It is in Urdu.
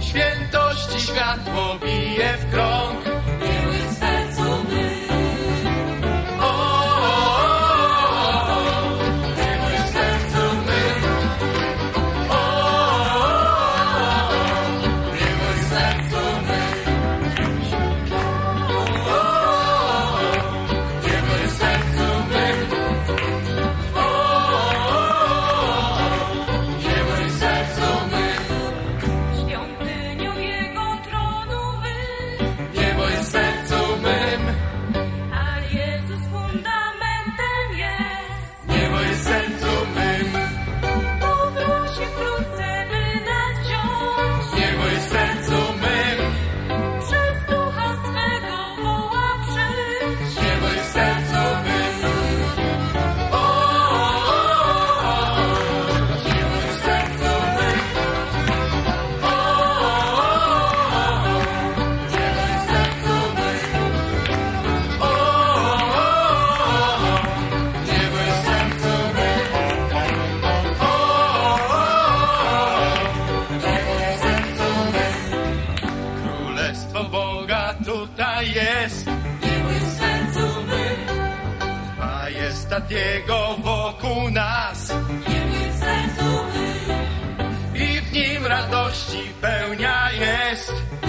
سنتو پوشا تھو ایف گرانگ تیمر دوستی پہ نیاست